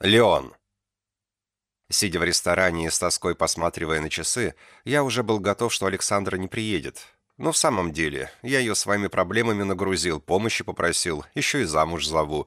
Леон. Сидя в ресторане и с тоской посматривая на часы, я уже был готов, что Александра не приедет. Но в самом деле, я ее своими проблемами нагрузил, помощи попросил, еще и замуж зову.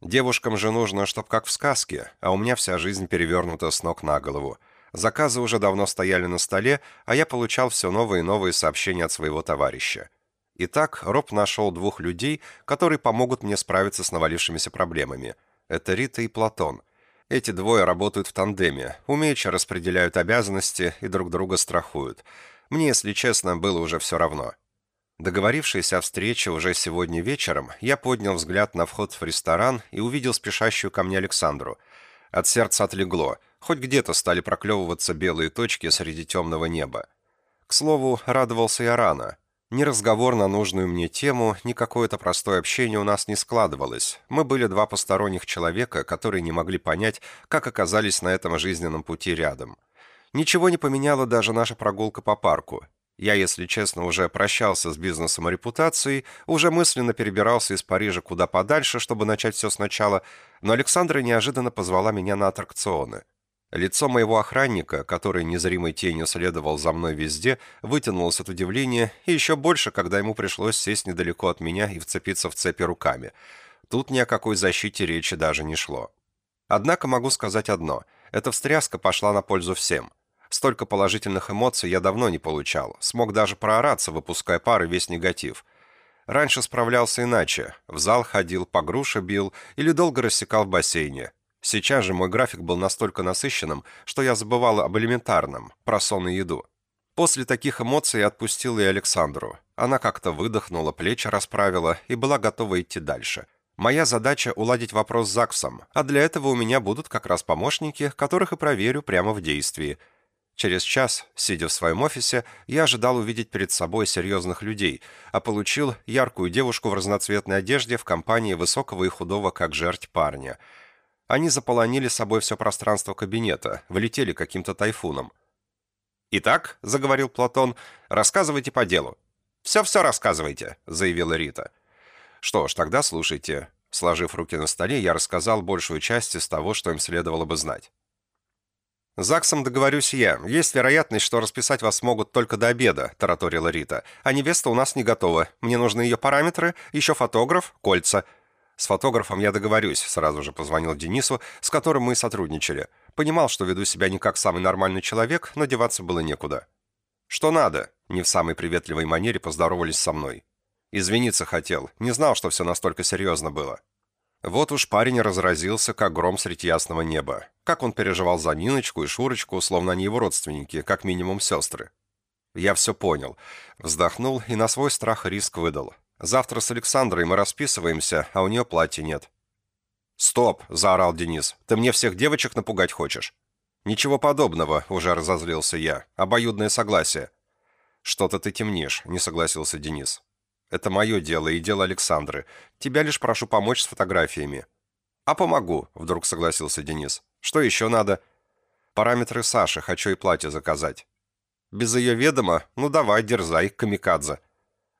Девушкам же нужно, чтоб как в сказке, а у меня вся жизнь перевернута с ног на голову. Заказы уже давно стояли на столе, а я получал все новые и новые сообщения от своего товарища. Итак, Роб нашел двух людей, которые помогут мне справиться с навалившимися проблемами. Это Рита и Платон. Эти двое работают в тандеме, умеючи распределяют обязанности и друг друга страхуют. Мне, если честно, было уже все равно. Договорившись о встрече уже сегодня вечером, я поднял взгляд на вход в ресторан и увидел спешащую ко мне Александру. От сердца отлегло, хоть где-то стали проклевываться белые точки среди темного неба. К слову, радовался я рано. Ни разговор на нужную мне тему, ни какое-то простое общение у нас не складывалось. Мы были два посторонних человека, которые не могли понять, как оказались на этом жизненном пути рядом. Ничего не поменяла даже наша прогулка по парку. Я, если честно, уже прощался с бизнесом и репутацией, уже мысленно перебирался из Парижа куда подальше, чтобы начать все сначала, но Александра неожиданно позвала меня на аттракционы. Лицо моего охранника, который незримой тенью следовал за мной везде, вытянулось от удивления, и еще больше, когда ему пришлось сесть недалеко от меня и вцепиться в цепи руками. Тут ни о какой защите речи даже не шло. Однако могу сказать одно. Эта встряска пошла на пользу всем. Столько положительных эмоций я давно не получал. Смог даже проораться, выпуская пары весь негатив. Раньше справлялся иначе. В зал ходил, по груше бил или долго рассекал в бассейне. Сейчас же мой график был настолько насыщенным, что я забывал об элементарном, про сон и еду. После таких эмоций я отпустил и Александру. Она как-то выдохнула, плечи расправила и была готова идти дальше. Моя задача – уладить вопрос с ЗАГСом, а для этого у меня будут как раз помощники, которых и проверю прямо в действии. Через час, сидя в своем офисе, я ожидал увидеть перед собой серьезных людей, а получил яркую девушку в разноцветной одежде в компании высокого и худого как жерть парня – они заполонили собой все пространство кабинета, влетели каким-то тайфуном. «Итак», — заговорил Платон, — «рассказывайте по делу». «Все-все рассказывайте», — заявила Рита. «Что ж, тогда слушайте». Сложив руки на столе, я рассказал большую часть из того, что им следовало бы знать. «ЗАГСом договорюсь я. Есть вероятность, что расписать вас могут только до обеда», — тараторила Рита. «А невеста у нас не готова. Мне нужны ее параметры, еще фотограф, кольца. С фотографом я договорюсь, сразу же позвонил Денису, с которым мы сотрудничали. Понимал, что веду себя не как самый нормальный человек, но деваться было некуда. «Что надо?» — не в самой приветливой манере поздоровались со мной. Извиниться хотел, не знал, что все настолько серьезно было. Вот уж парень разразился, как гром средь ясного неба. Как он переживал за Ниночку и Шурочку, словно они его родственники, как минимум сестры. Я все понял. Вздохнул и на свой страх риск выдал. Завтра с Александрой мы расписываемся, а у нее платья нет». «Стоп!» – заорал Денис. «Ты мне всех девочек напугать хочешь?» «Ничего подобного», – уже разозлился я. «Обоюдное согласие». «Что-то ты темнишь», – не согласился Денис. «Это мое дело и дело Александры. Тебя лишь прошу помочь с фотографиями». «А помогу», – вдруг согласился Денис. «Что еще надо?» «Параметры Саши. Хочу и платье заказать». «Без ее ведома? Ну давай, дерзай, камикадзе».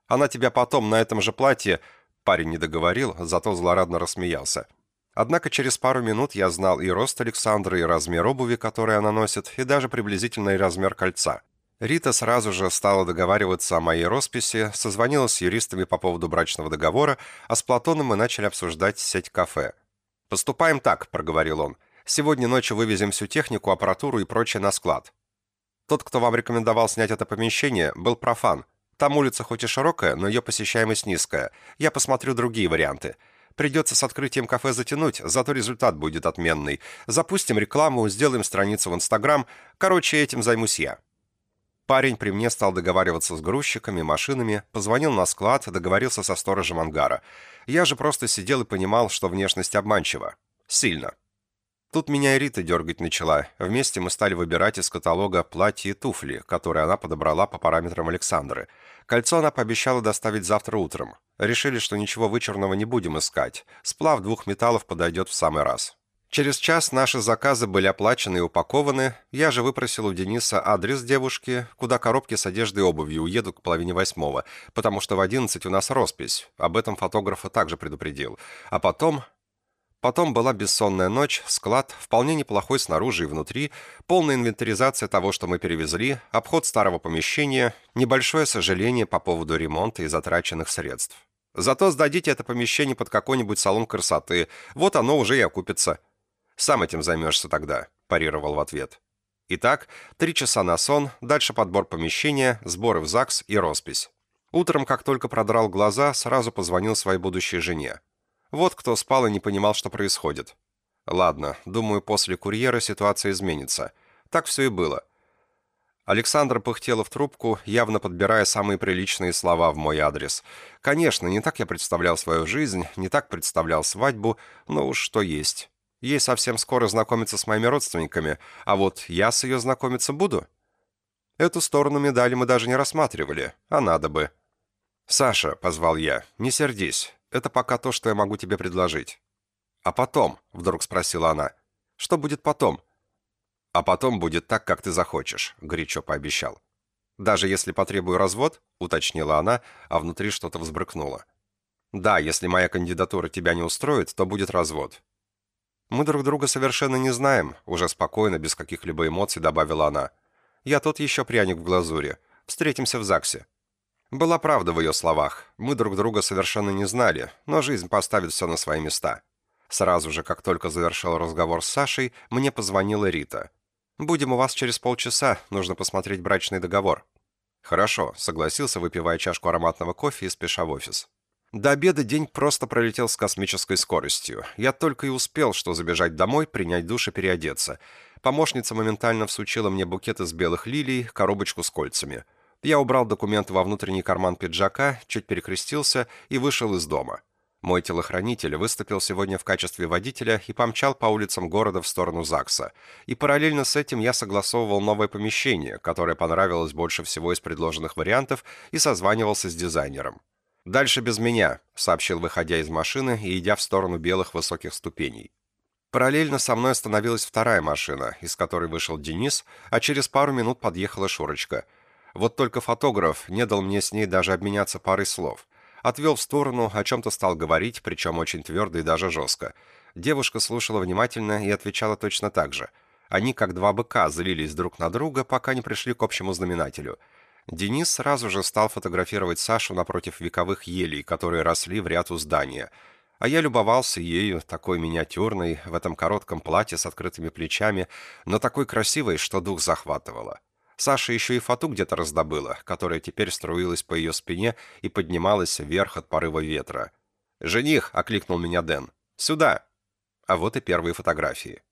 Она тебя потом на этом же платье...» Парень не договорил, зато злорадно рассмеялся. Однако через пару минут я знал и рост Александры, и размер обуви, который она носит, и даже приблизительный размер кольца. Рита сразу же стала договариваться о моей росписи, созвонилась с юристами по поводу брачного договора, а с Платоном мы начали обсуждать сеть кафе. «Поступаем так», — проговорил он. «Сегодня ночью вывезем всю технику, аппаратуру и прочее на склад. Тот, кто вам рекомендовал снять это помещение, был профан, там улица хоть и широкая, но ее посещаемость низкая. Я посмотрю другие варианты. Придется с открытием кафе затянуть, зато результат будет отменный. Запустим рекламу, сделаем страницу в Инстаграм. Короче, этим займусь я». Парень при мне стал договариваться с грузчиками, машинами, позвонил на склад, договорился со сторожем ангара. Я же просто сидел и понимал, что внешность обманчива. Сильно. Тут меня и Рита дергать начала. Вместе мы стали выбирать из каталога платья и туфли, которые она подобрала по параметрам Александры. Кольцо она пообещала доставить завтра утром. Решили, что ничего вычурного не будем искать. Сплав двух металлов подойдет в самый раз. Через час наши заказы были оплачены и упакованы. Я же выпросил у Дениса адрес девушки, куда коробки с одеждой и обувью уедут к половине восьмого, потому что в одиннадцать у нас роспись. Об этом фотографа также предупредил. А потом Потом была бессонная ночь, склад, вполне неплохой снаружи и внутри, полная инвентаризация того, что мы перевезли, обход старого помещения, небольшое сожаление по поводу ремонта и затраченных средств. Зато сдадите это помещение под какой-нибудь салон красоты, вот оно уже и окупится. Сам этим займешься тогда, парировал в ответ. Итак, три часа на сон, дальше подбор помещения, сборы в ЗАГС и роспись. Утром, как только продрал глаза, сразу позвонил своей будущей жене. Вот кто спал и не понимал, что происходит. Ладно, думаю, после курьера ситуация изменится. Так все и было. Александра пыхтела в трубку, явно подбирая самые приличные слова в мой адрес. Конечно, не так я представлял свою жизнь, не так представлял свадьбу, но уж что есть. Ей совсем скоро знакомиться с моими родственниками, а вот я с ее знакомиться буду. Эту сторону медали мы даже не рассматривали, а надо бы. «Саша», — позвал я, — «не сердись. Это пока то, что я могу тебе предложить». «А потом?» — вдруг спросила она. «Что будет потом?» «А потом будет так, как ты захочешь», — горячо пообещал. «Даже если потребую развод?» — уточнила она, а внутри что-то взбрыкнуло. «Да, если моя кандидатура тебя не устроит, то будет развод». «Мы друг друга совершенно не знаем», — уже спокойно, без каких-либо эмоций добавила она. «Я тот еще пряник в глазури. Встретимся в ЗАГСе». Была правда в ее словах. Мы друг друга совершенно не знали, но жизнь поставит все на свои места. Сразу же, как только завершил разговор с Сашей, мне позвонила Рита. «Будем у вас через полчаса, нужно посмотреть брачный договор». «Хорошо», — согласился, выпивая чашку ароматного кофе и спеша в офис. До обеда день просто пролетел с космической скоростью. Я только и успел, что забежать домой, принять душ и переодеться. Помощница моментально всучила мне букет из белых лилий, коробочку с кольцами — я убрал документы во внутренний карман пиджака, чуть перекрестился и вышел из дома. Мой телохранитель выступил сегодня в качестве водителя и помчал по улицам города в сторону ЗАГСа. И параллельно с этим я согласовывал новое помещение, которое понравилось больше всего из предложенных вариантов, и созванивался с дизайнером. «Дальше без меня», — сообщил, выходя из машины и идя в сторону белых высоких ступеней. Параллельно со мной остановилась вторая машина, из которой вышел Денис, а через пару минут подъехала Шурочка — вот только фотограф не дал мне с ней даже обменяться парой слов. Отвел в сторону, о чем-то стал говорить, причем очень твердо и даже жестко. Девушка слушала внимательно и отвечала точно так же. Они, как два быка, злились друг на друга, пока не пришли к общему знаменателю. Денис сразу же стал фотографировать Сашу напротив вековых елей, которые росли в ряд у здания. А я любовался ею, такой миниатюрной, в этом коротком платье с открытыми плечами, но такой красивой, что дух захватывало. Саша еще и фату где-то раздобыла, которая теперь струилась по ее спине и поднималась вверх от порыва ветра. «Жених!» — окликнул меня Дэн. «Сюда!» А вот и первые фотографии.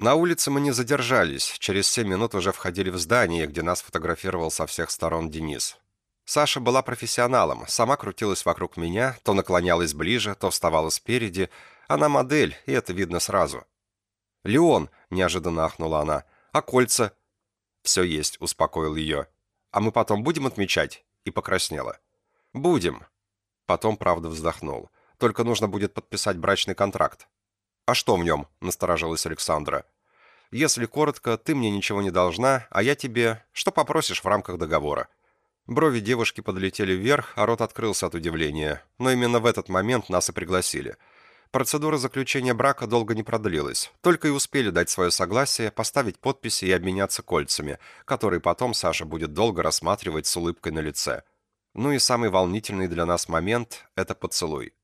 На улице мы не задержались, через семь минут уже входили в здание, где нас фотографировал со всех сторон Денис. Саша была профессионалом, сама крутилась вокруг меня, то наклонялась ближе, то вставала спереди. Она модель, и это видно сразу. «Леон!» — неожиданно ахнула она. «А кольца? «Все есть», — успокоил ее. «А мы потом будем отмечать?» И покраснела. «Будем». Потом, правда, вздохнул. «Только нужно будет подписать брачный контракт». «А что в нем?» — насторожилась Александра. «Если коротко, ты мне ничего не должна, а я тебе... Что попросишь в рамках договора?» Брови девушки подлетели вверх, а рот открылся от удивления. Но именно в этот момент нас и пригласили — Процедура заключения брака долго не продлилась. Только и успели дать свое согласие, поставить подписи и обменяться кольцами, которые потом Саша будет долго рассматривать с улыбкой на лице. Ну и самый волнительный для нас момент – это поцелуй.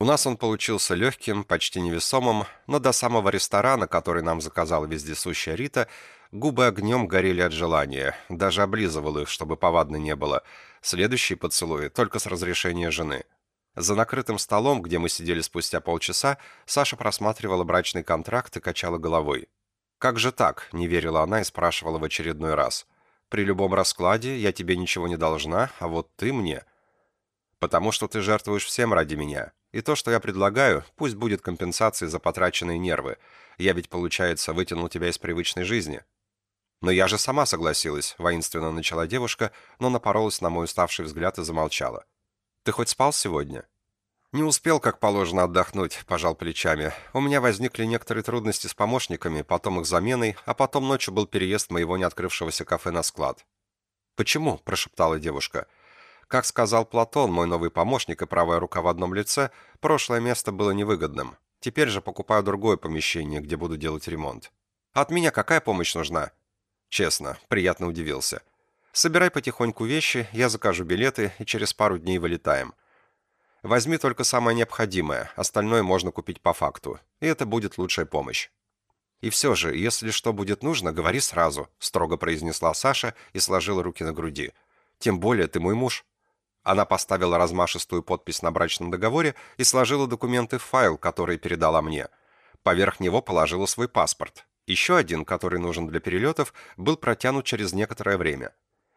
У нас он получился легким, почти невесомым, но до самого ресторана, который нам заказала вездесущая Рита, губы огнем горели от желания, даже облизывал их, чтобы повадно не было. Следующий поцелуй только с разрешения жены – за накрытым столом, где мы сидели спустя полчаса, Саша просматривала брачный контракт и качала головой. «Как же так?» – не верила она и спрашивала в очередной раз. «При любом раскладе я тебе ничего не должна, а вот ты мне». «Потому что ты жертвуешь всем ради меня. И то, что я предлагаю, пусть будет компенсацией за потраченные нервы. Я ведь, получается, вытянул тебя из привычной жизни». «Но я же сама согласилась», – воинственно начала девушка, но напоролась на мой уставший взгляд и замолчала. Ты хоть спал сегодня?» «Не успел, как положено, отдохнуть», – пожал плечами. «У меня возникли некоторые трудности с помощниками, потом их заменой, а потом ночью был переезд моего не открывшегося кафе на склад». «Почему?» – прошептала девушка. «Как сказал Платон, мой новый помощник и правая рука в одном лице, прошлое место было невыгодным. Теперь же покупаю другое помещение, где буду делать ремонт. От меня какая помощь нужна? Честно, приятно удивился. Собирай потихоньку вещи, я закажу билеты, и через пару дней вылетаем. Возьми только самое необходимое, остальное можно купить по факту, и это будет лучшая помощь. «И все же, если что будет нужно, говори сразу», — строго произнесла Саша и сложила руки на груди. «Тем более ты мой муж». Она поставила размашистую подпись на брачном договоре и сложила документы в файл, который передала мне. Поверх него положила свой паспорт. Еще один, который нужен для перелетов, был протянут через некоторое время.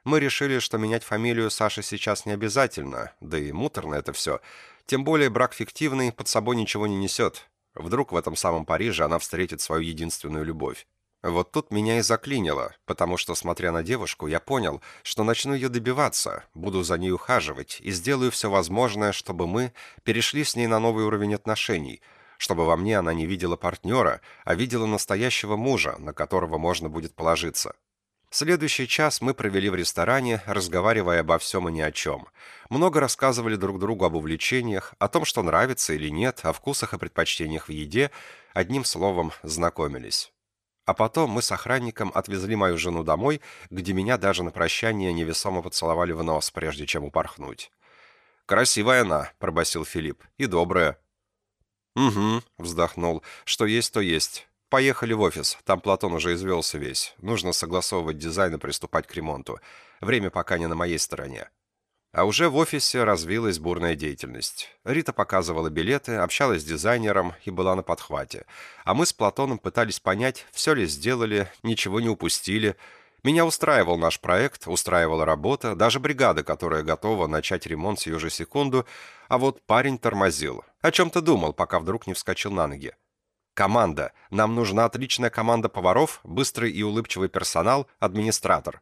Мы решили, что менять фамилию Саши сейчас не обязательно, да и муторно это все. Тем более брак фиктивный под собой ничего не несет. Вдруг в этом самом Париже она встретит свою единственную любовь. Вот тут меня и заклинило, потому что, смотря на девушку, я понял, что начну ее добиваться, буду за ней ухаживать и сделаю все возможное, чтобы мы перешли с ней на новый уровень отношений, чтобы во мне она не видела партнера, а видела настоящего мужа, на которого можно будет положиться. Следующий час мы провели в ресторане, разговаривая обо всем и ни о чем. Много рассказывали друг другу об увлечениях, о том, что нравится или нет, о вкусах и предпочтениях в еде, одним словом, знакомились. А потом мы с охранником отвезли мою жену домой, где меня даже на прощание невесомо поцеловали в нос, прежде чем упорхнуть. «Красивая она», — пробасил Филипп, — «и добрая». «Угу», — вздохнул, — «что есть, то есть. Поехали в офис. Там Платон уже извелся весь. Нужно согласовывать дизайн и приступать к ремонту. Время пока не на моей стороне. А уже в офисе развилась бурная деятельность. Рита показывала билеты, общалась с дизайнером и была на подхвате. А мы с Платоном пытались понять, все ли сделали, ничего не упустили. Меня устраивал наш проект, устраивала работа, даже бригада, которая готова начать ремонт сию же секунду, а вот парень тормозил. О чем-то думал, пока вдруг не вскочил на ноги. Команда. Нам нужна отличная команда поваров, быстрый и улыбчивый персонал, администратор.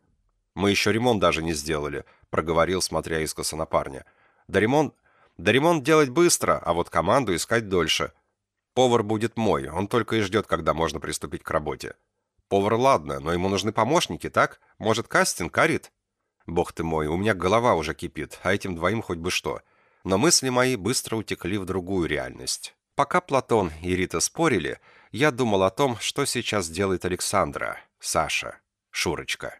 Мы еще ремонт даже не сделали, проговорил, смотря искоса на парня. Да ремонт... Да ремонт делать быстро, а вот команду искать дольше. Повар будет мой, он только и ждет, когда можно приступить к работе. Повар ладно, но ему нужны помощники, так? Может, кастинг, Арит? Бог ты мой, у меня голова уже кипит, а этим двоим хоть бы что. Но мысли мои быстро утекли в другую реальность. Пока Платон и Рита спорили, я думал о том, что сейчас делает Александра, Саша, Шурочка.